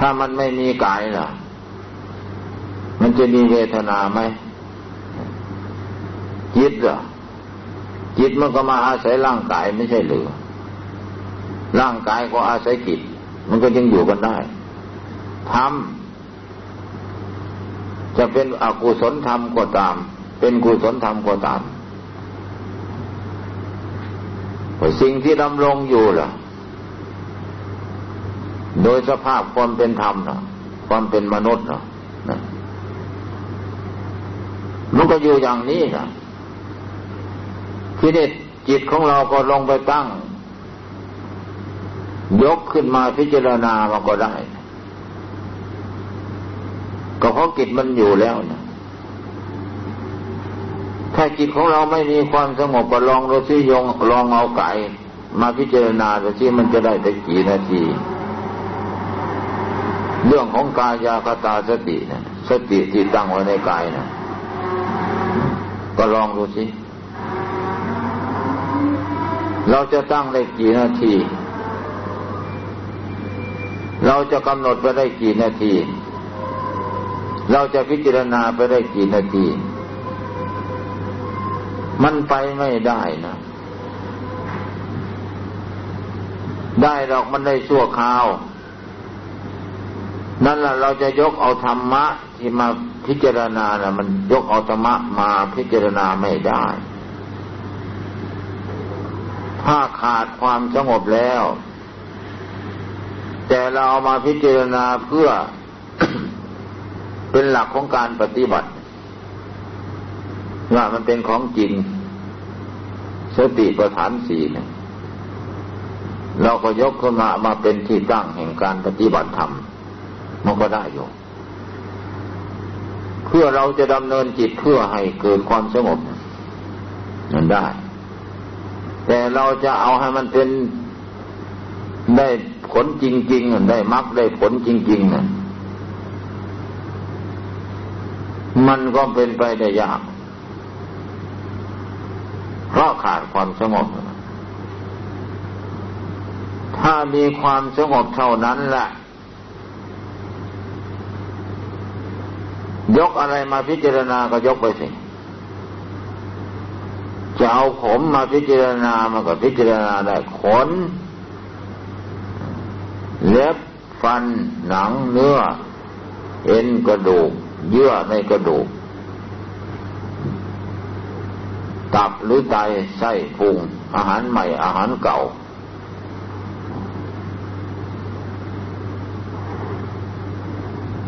ถ้ามันไม่มีกายล่ะ มันจะมีเวทนาไหมจิตเหรอจิตมันก็มาอาศัยร่างกายไม่ใช่หรือ ร่างกายก็อาศัยจิต มันก็ยังอยู่กันได้ทำจะเป็นอกุศลธรรมก็ตาม เป็นกุศลธรรมก็ตามสิ่งที่ดำรงอยู่ล่ะ โดยสภาพความเป็นธรรมนะความเป็นมนุษย์นะนะมันก็อยู่อย่างนี้นะทีนี้จิตของเราก็ลงไปตั้ง ยกขึ้นมาพิจารณามันก็ได้ ก็เพราะจิตมันอยู่แล้วนะถ้าจิตของเราไม่มีความสงบก็ลองดูซิยงลองเอาไก่มาพิจารณาดูซิมันจะได้แต่กี่นาที เรื่องของกายาคตาสตินะสติที่ตั้งไว้ในกายนะก็ลองดูสิ เราจะตั้งได้กี่นาที เราจะกำหนดไปได้กี่นาที เราจะพิจารณาไปได้กี่นาที มันไปไม่ได้นะ ได้หรอกมันได้ชั่วคราว นั่นแหละเราจะยกเอาธรรมะที่มาพิจารณานะมันยกเอาธรรมะมาพิจารณาไม่ได้ ถ้าขาดความสงบแล้ว แต่เราเอามาพิจารณาเพื่อ เป็นหลักของการปฏิบัติว่ามันเป็นของจริง สติประฐานสี่เนี่ยเราก็ยกขึ้นมามาเป็นที่ตั้งแห่งการปฏิบัติธรรม มันก็ได้อยู่ เพื่อเราจะดำเนินจิตเพื่อให้เกิดความสงบนั่นได้ แต่เราจะเอาให้มันเป็นได้ผลจริง ๆ ได้มรรคได้ผลจริงๆนะมันก็เป็นไปได้ยาก เพราะขาดความสงบ ถ้ามีความสงบเท่านั้นแหละ ยกอะไรมาพิจารณาก็ยกไปสิ จะเอาผมมาพิจารณามันก็พิจารณาได้ขน เล็บฟัน หนังเนื้อ เอ็นกระดูก เยื่อในกระดูก ตับหรือไตไส้พุง อาหารใหม่อาหารเก่า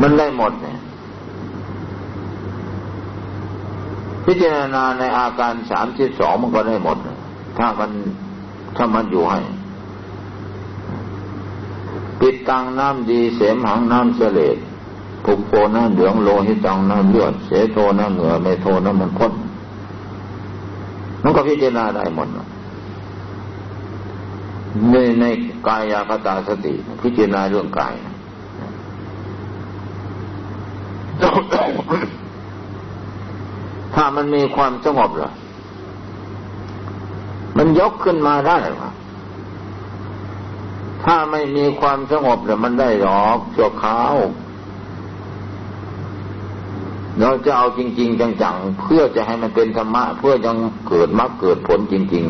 มันได้หมดเนี่ย พิจารณาในอาการสามสิบสองมันก็ได้หมด ถ้ามันถ้ามันอยู่ให้ ปิดตังน้ำดีเสมหังน้ำเสลดภูมิโพน้ำเหลืองโลหิตังน้ำเลือด เสโทน้ำเหนือเมโทน้ำมันพ้นมันก็พิจารณาได้หมดในในกายาคตาสติ พิจารณาเรื่องกาย ถ้ามันมีความสงบเหรอมันยกขึ้นมาได้หรอถ้าไม่มีความสงบเนี่ยมันได้หรอกชั่วคราวเราจะเอาจริง ๆ จังๆ เพื่อจะให้มันเป็นธรรมะ เพื่อยังเกิดมรรคเกิดผลจริง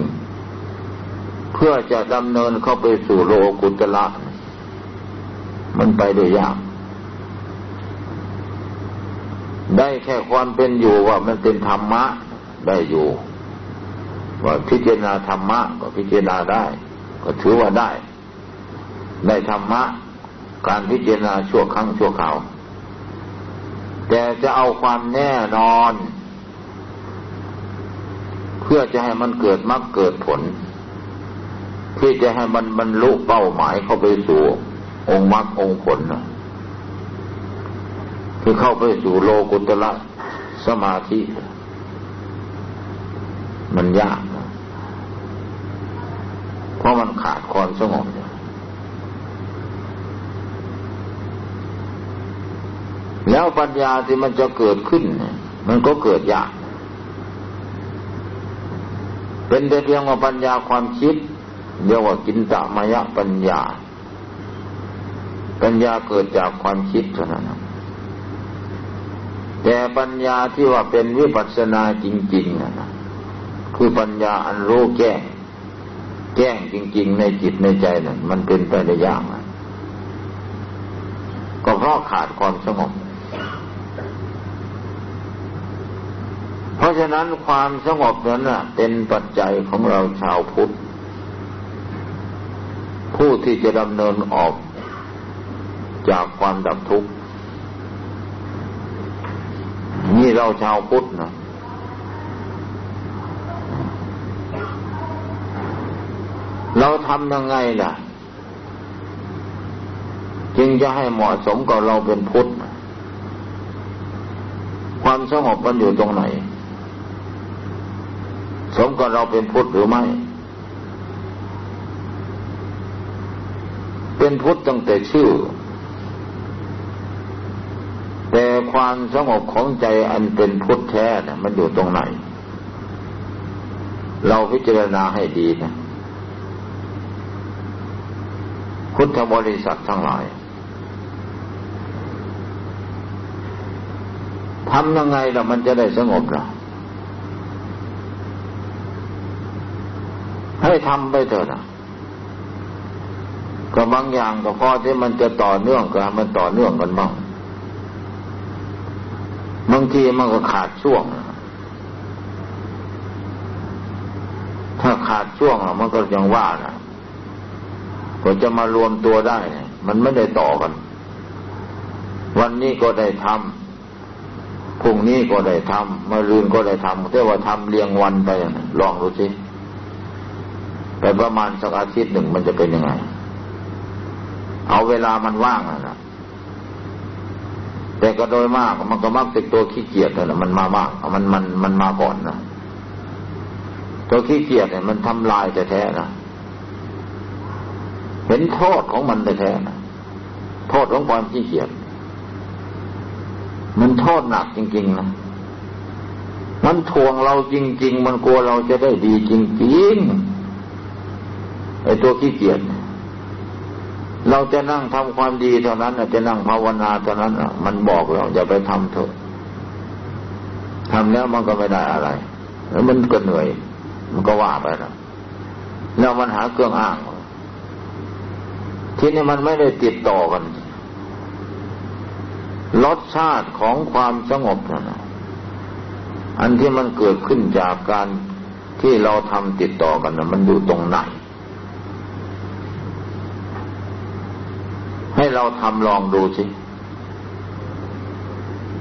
ๆ เพื่อจะดำเนินเข้าไปสู่โลกุตละ มันไปได้ยาก ได้แค่ความเป็นอยู่ว่ามันเป็นธรรมะได้อยู่ ว่าพิจารณาธรรมะก็พิจารณาได้ ก็ถือว่าได้ ได้ธรรมะ การพิจารณาชั่วครั้งชั่วคราวแต่จะเอาความแน่นอน เพื่อจะให้มันเกิดมรรคเกิดผล ที่จะให้มันบรรลุเป้าหมายเข้าไปสู่องค์มรรคองค์ผลนะ คือเข้าไปสู่โลกุตละสมาธิ มันยากนะเพราะมันขาดความสงบแล้วปัญญาที่มันจะเกิดขึ้น มันก็เกิดยาก เป็นแต่เพียงว่าปัญญาความคิดเรียกว่ากินตมายะปัญญา ปัญญาเกิดจากความคิดเท่านั้น แต่ปัญญาที่ว่าเป็นวิปัสสนาจริงๆนะคือปัญญาอันรู้แก้งแก้งจริง ๆ ในจิตในใจนั่นมันเป็นไปได้ยากนะก็เพราะขาดความสงบ เพราะฉะนั้นความสงบนั้นนะเป็นปัจจัยของเราชาวพุทธ ผู้ที่จะดำเนินออกจากความดับทุกข์ นี่เราชาวพุทธนะเราทำยังไงล่ะ จึงจะให้เหมาะสมกับเราเป็นพุทธ ความสงบมันอยู่ตรงไหน สมกับเราเป็นพุทธหรือไม่ เป็นพุทธตั้งแต่ชื่อ แต่ความสงบของใจอันเป็นพุทธแท้นะมันอยู่ตรงไหน เราพิจารณาให้ดีนะ พุทธบริษัททั้งหลายทำยังไงล่ะมันจะได้สงบล่ะให้ทำไปเถอะนะก็บางอย่างก็พอที่มันจะต่อเนื่องก็มันต่อเนื่องกันบ้าง บางทีมันก็ขาดช่วง ถ้าขาดช่วงมันก็ยังว่านะก็จะมารวมตัวได้ มันไม่ได้ต่อกัน วันนี้ก็ได้ทำพรุ่งนี้ก็ได้ทำมะรืนก็ได้ทำแต่ว่าทำเรียงวันไปลองดูสิไปประมาณสักอาทิตย์หนึ่งมันจะเป็นยังไง เอาเวลามันว่างนะ แต่ก็โดยมากมันก็มักติดตัวขี้เกียจนะมันมามากมันมันมันมาก่อนนะตัวขี้เกียจเนี่ยมันทำลายแท้ๆนะเห็นโทษของมันแท้ๆโทษของความขี้เกียจมันโทษหนักจริงๆนะมันทวงเราจริง ๆ มันกลัวเราจะได้ดีจริงๆไอ้ตัวขี้เกียจ เราจะนั่งทำความดีเท่านั้นจะนั่งภาวนาเท่านั้นมันบอกเราอย่าไปทำเถอะทำแล้วมันก็ไม่ได้อะไร แล้วมันก็เหนื่อย มันก็ว่าไปแล้วแล้วมันหาเครื่องอ้าง ที่นี่มันไม่ได้ติดต่อกันรสชาติของความสงบนะอันที่มันเกิดขึ้นจากการที่เราทำติดต่อกันนะมันอยู่ตรงไหน ให้เราทำลองดูสิ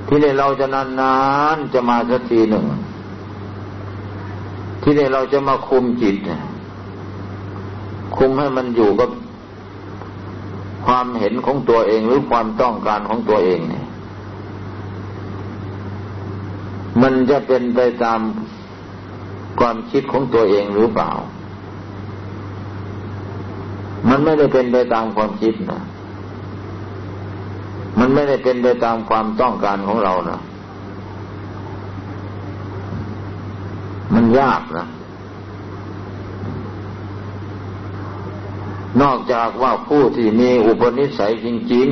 ที่นี่เราจะนานๆจะมาสักทีหนึ่ง ที่นี่เราจะมาคุมจิต คุมให้มันอยู่กับความเห็นของตัวเองหรือความต้องการของตัวเองเนี่ย มันจะเป็นไปตามความคิดของตัวเองหรือเปล่า มันไม่ได้เป็นไปตามความคิดนะ มันไม่ได้เป็นไปตามความต้องการของเรานะมันยากนะ นอกจากว่าผู้ที่มีอุปนิสัยจริง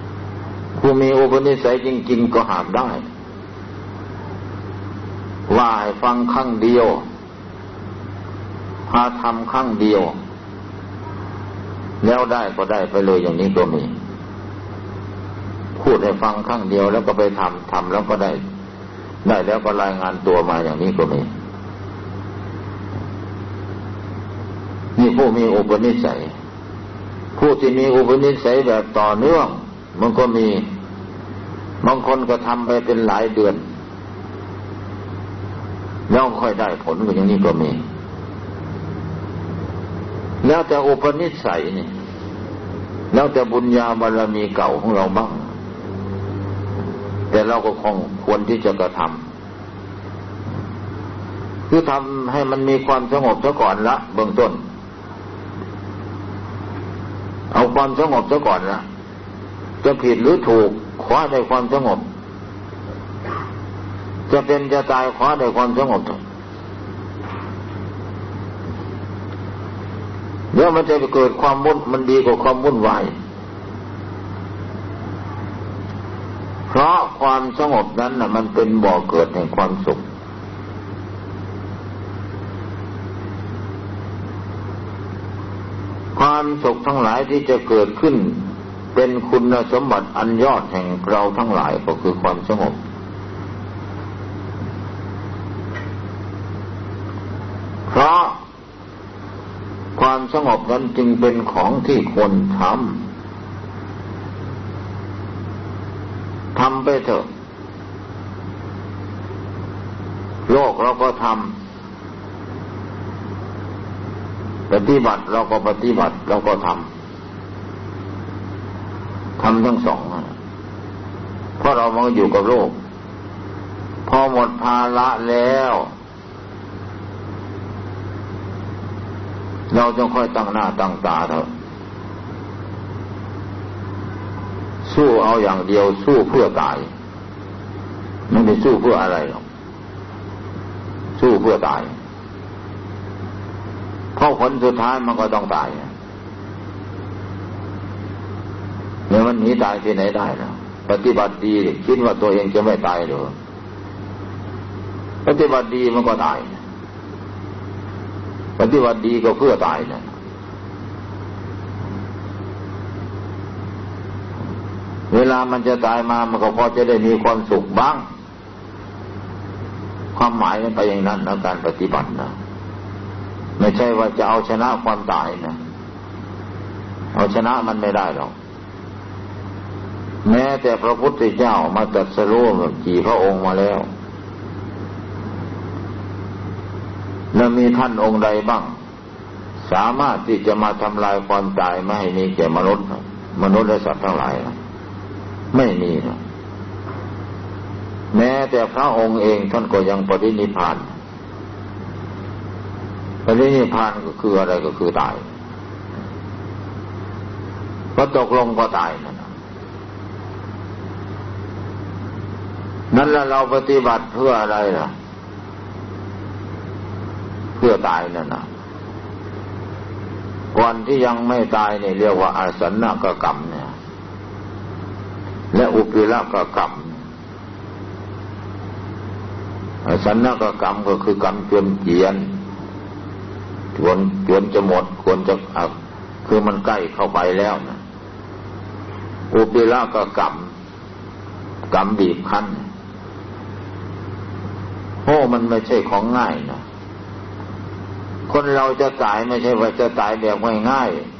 ๆ ผู้มีอุปนิสัยจริง ๆ ก็หาได้ ว่าให้ฟังครั้งเดียวพาทำครั้งเดียว แล้วได้ก็ได้ไปเลยอย่างนี้ก็มี พูดให้ฟังครั้งเดียวแล้วก็ไปทำทำแล้วก็ได้ ได้แล้วก็รายงานตัวมาอย่างนี้ก็มีนี่ผู้มีอุปนิสัย ผู้ที่มีอุปนิสัยแบบต่อเนื่อง มันก็มีบางคนก็ทำไปเป็นหลายเดือน แล้วค่อยได้ผลอย่างนี้ก็มี แล้วแต่อุปนิสัยนี่แล้วแต่บุญญาบารมีเก่าของเราบ้าง แต่เราก็คงควรที่จะกระทำคือทำให้มันมีความสงบซะก่อนละเบื้องต้น เอาความสงบซะก่อนนะจะผิดหรือถูกคว้าได้ความสงบ จะเป็นจะตายคว้าได้ความสงบเดี๋ยวมันจะเกิดความมุ่นมันดีกว่าความวุ่นวาย เพราะความสงบนั้นนะ่ะมันเป็นบ่อเกิดแห่งความสุข ความสุขทั้งหลายที่จะเกิดขึ้น เป็นคุณสมบัติอันยอดแห่งเราทั้งหลายก็คือความสงบเพราะความสงบนั้นจึงเป็นของที่ควรทำ ไปเถอะ โลกเราก็ทำปฏิบัติเราก็ปฏิบัติเราก็ทำทำทั้งสองเพราะเรามาอยู่กับโลก พอหมดภาระแล้ว เราจะค่อยตั้งหน้าตั้งตาเถอะ สู้เอาอย่างเดียวสู้เพื่อตาย ไม่ได้สู้เพื่ออะไรหรอกสู้เพื่อตายเพราะผลสุดท้ายมันก็ต้องตายเนี่ยมันหนีตายที่ไหนได้นะปฏิบัติดีคิดว่าตัวเองจะไม่ตายหรือปฏิบัติดีมันก็ตาย ปฏิบัติดีก็เพื่อตายนะเว ลามันจะตายมามันก็พอจะได้มีความสุขบ้าง ความหมายมันไปอย่างนั้นนะการปฏิบัตินะไม่ใช่ว่าจะเอาชนะความตายนะเอาชนะมันไม่ได้หรอกแม้แต่พระพุทธเจ้ามาตรัสรู้กี่พระองค์มาแล้ว แล้วมีท่านองค์ใดบ้าง สามารถที่จะมาทำลายความตายไม่ให้มีแก่มนุษย์ มนุษย์และสัตว์ทั้งหลายนะ ไม่มีนะแม้แต่พระองค์เองท่านก็ยังปฏินิพานปฏินิพานก็คืออะไรก็คือตายพอตกลงก็ตายนั่นนั่นแหละเราปฏิบัติเพื่ออะไรล่ะ เพื่อตายนั่นนะก่อนที่ยังไม่ตายเนี่ยเรียกว่าอาสนนกกรรมน อุปิละกกรรมสันนกกรรมก็คือกรรมจนเจียนจวนจวนจะหมดควรจะคือมันใกล้เข้าไปแล้วนะอุปิละกกรรมกรรมบีบคั้นโอ้มันไม่ใช่ของง่ายนะคนเราจะตายไม่ใช่ว่าจะตายแบบง่ายๆ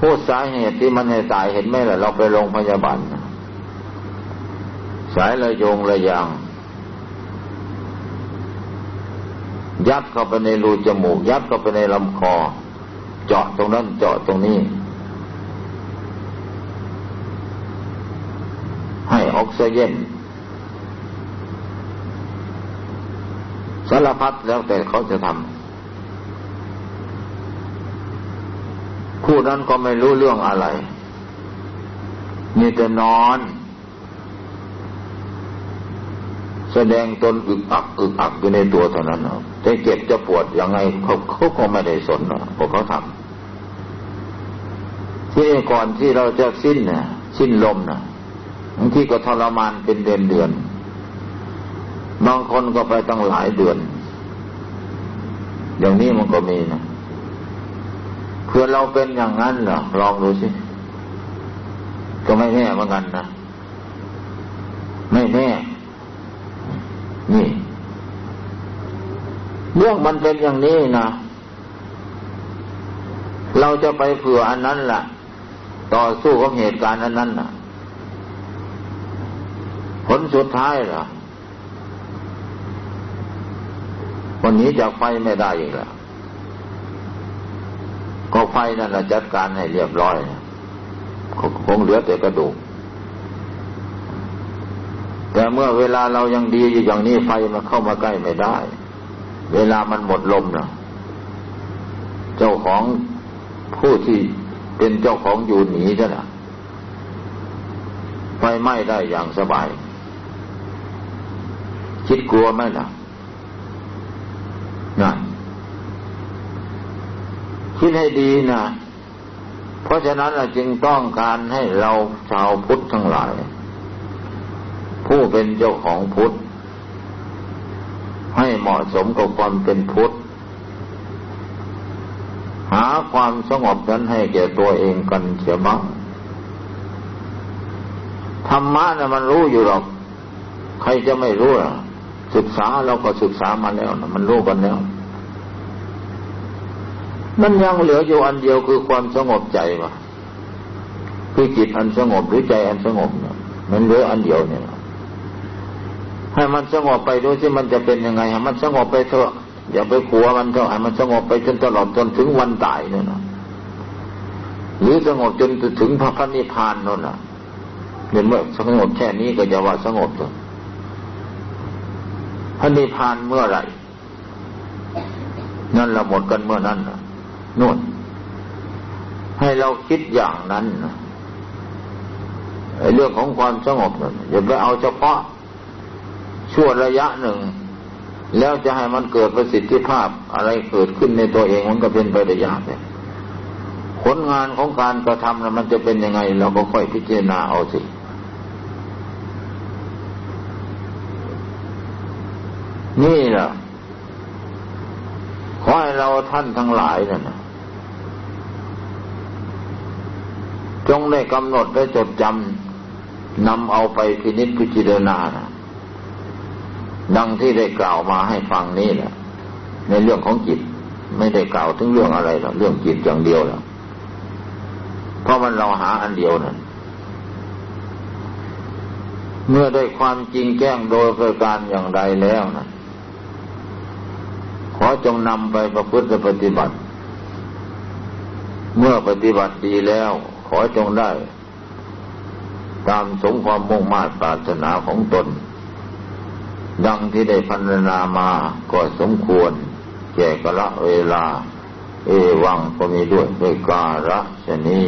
พูดสาเหตุที่มันให้ตายเห็นไหมล่ะ เราไปโรงพยาบาลสายระยงระยาง ยัดเข้าไปในรูจมูก ยัดเข้าไปในลำคอ เจาะตรงนั้นเจาะตรงนี้ ให้ออกซิเจนสารพัดแล้วแต่เขาจะทำ ผู้นั้นก็ไม่รู้เรื่องอะไร มีแต่นอน แสดงตนอึกอักอึกอักอยู่ในตัวเท่านั้นจะเจ็บจะปวดยังไงเขาเขาก็ไม่ได้สนเพราะเขาทำที่ก่อนที่เราจะสิ้นเนี่ยสิ้นลมนะบางทีก็ทรมานเป็นเดือนเดือนบางคนก็ไปตั้งหลายเดือน อย่างนี้มันก็มีนะ เพื่อเราเป็นอย่างนั้นเหรอลองดูสิ ก็ไม่แน่เหมือนกันนะไม่แน่ นี่ เรื่องมันเป็นอย่างนี้นะเราจะไปเผื่ออันนั้นล่ะ ต่อสู้กับเหตุการณ์อันนั้นน่ะ ผลสุดท้ายเหรอวันนี้จากไฟไม่ได้อีกแล้ว ก็ไฟนั่นแหละจัดการให้เรียบร้อยคงเหลือแต่กระดูก แต่เมื่อเวลาเรายังดีอยู่อย่างนี้ไฟมันเข้ามาใกล้ไม่ได้ เวลามันหมดลมนะเจ้าของผู้ที่เป็นเจ้าของอยู่หนีซะนะไฟไหม้ได้อย่างสบาย คิดกลัวไหมนะนั่น คิดให้ดีนะเพราะฉะนั้นเราจึงต้องการให้เราชาวพุทธทั้งหลาย ผู้เป็นเจ้าของพุทธ ให้เหมาะสมกับความเป็นพุทธ หาความสงบนั้นให้แก่ตัวเองกันเสียบ้างธรรมะนะมันรู้อยู่หรอก ใครจะไม่รู้ล่ะ ศึกษาเราก็ศึกษามาแล้วนะมันรู้กันแล้ว มันยังเหลืออยู่อันเดียวคือความสงบใจวะคือจิตอันสงบหรือใจอันสงบเนี่ยมันเหลืออันเดียวเนี่ยให้มันสงบไปดูสิมันจะเป็นยังไงให้มันสงบไปเถอะ อย่าไปขัวมันเถอะให้มันสงบไปจนตลอดจนถึงวันตายเนี่ยนะหรือสงบจนถึงพระนิพพานนั่นน่ะเห็นเมื่อสงบแค่นี้ก็จะว่าสงบเถอะพระนิพพานเมื่อไหร่ นั่นเราหมดกันเมื่อนั้นนู่ นู่น ให้เราคิดอย่างนั้นเรื่องของความสงบนั่นอย่าไปเอาเฉพาะชั่วระยะหนึ่ง แล้วจะให้มันเกิดประสิทธิภาพอะไรเกิดขึ้นในตัวเองมันก็เป็นไปได้ยากเลยผลงานของการกระทำนะมันจะเป็นยังไง เราก็ค่อยพิจารณาเอาสินี่แหละ เราท่านทั้งหลายนะ่ะจงได้กำหนดได้จดจำนำเอาไปพินิจพิจารณานะดังที่ได้กล่าวมาให้ฟังนี่แหละในเรื่องของจิต ไม่ได้กล่าวถึงเรื่องอะไรหรอกเรื่องจิตอย่างเดียวแล้วเพราะมันเราหาอันเดียวนั่นเมื่อได้ความจริงแจ้งโดยประการอย่างใดแล้วนะข อจงนำไปประพฤติปฏิบัติ เมื่อปฏิบัติดีแล้ว ขอจงได้ ตามสมความมุ่งมา่ปรารถนาของตน ดังที่ได้พันนามาก็สมควร แก่กะละเวลา เอวังก็มีด้วยด้วยการะชนี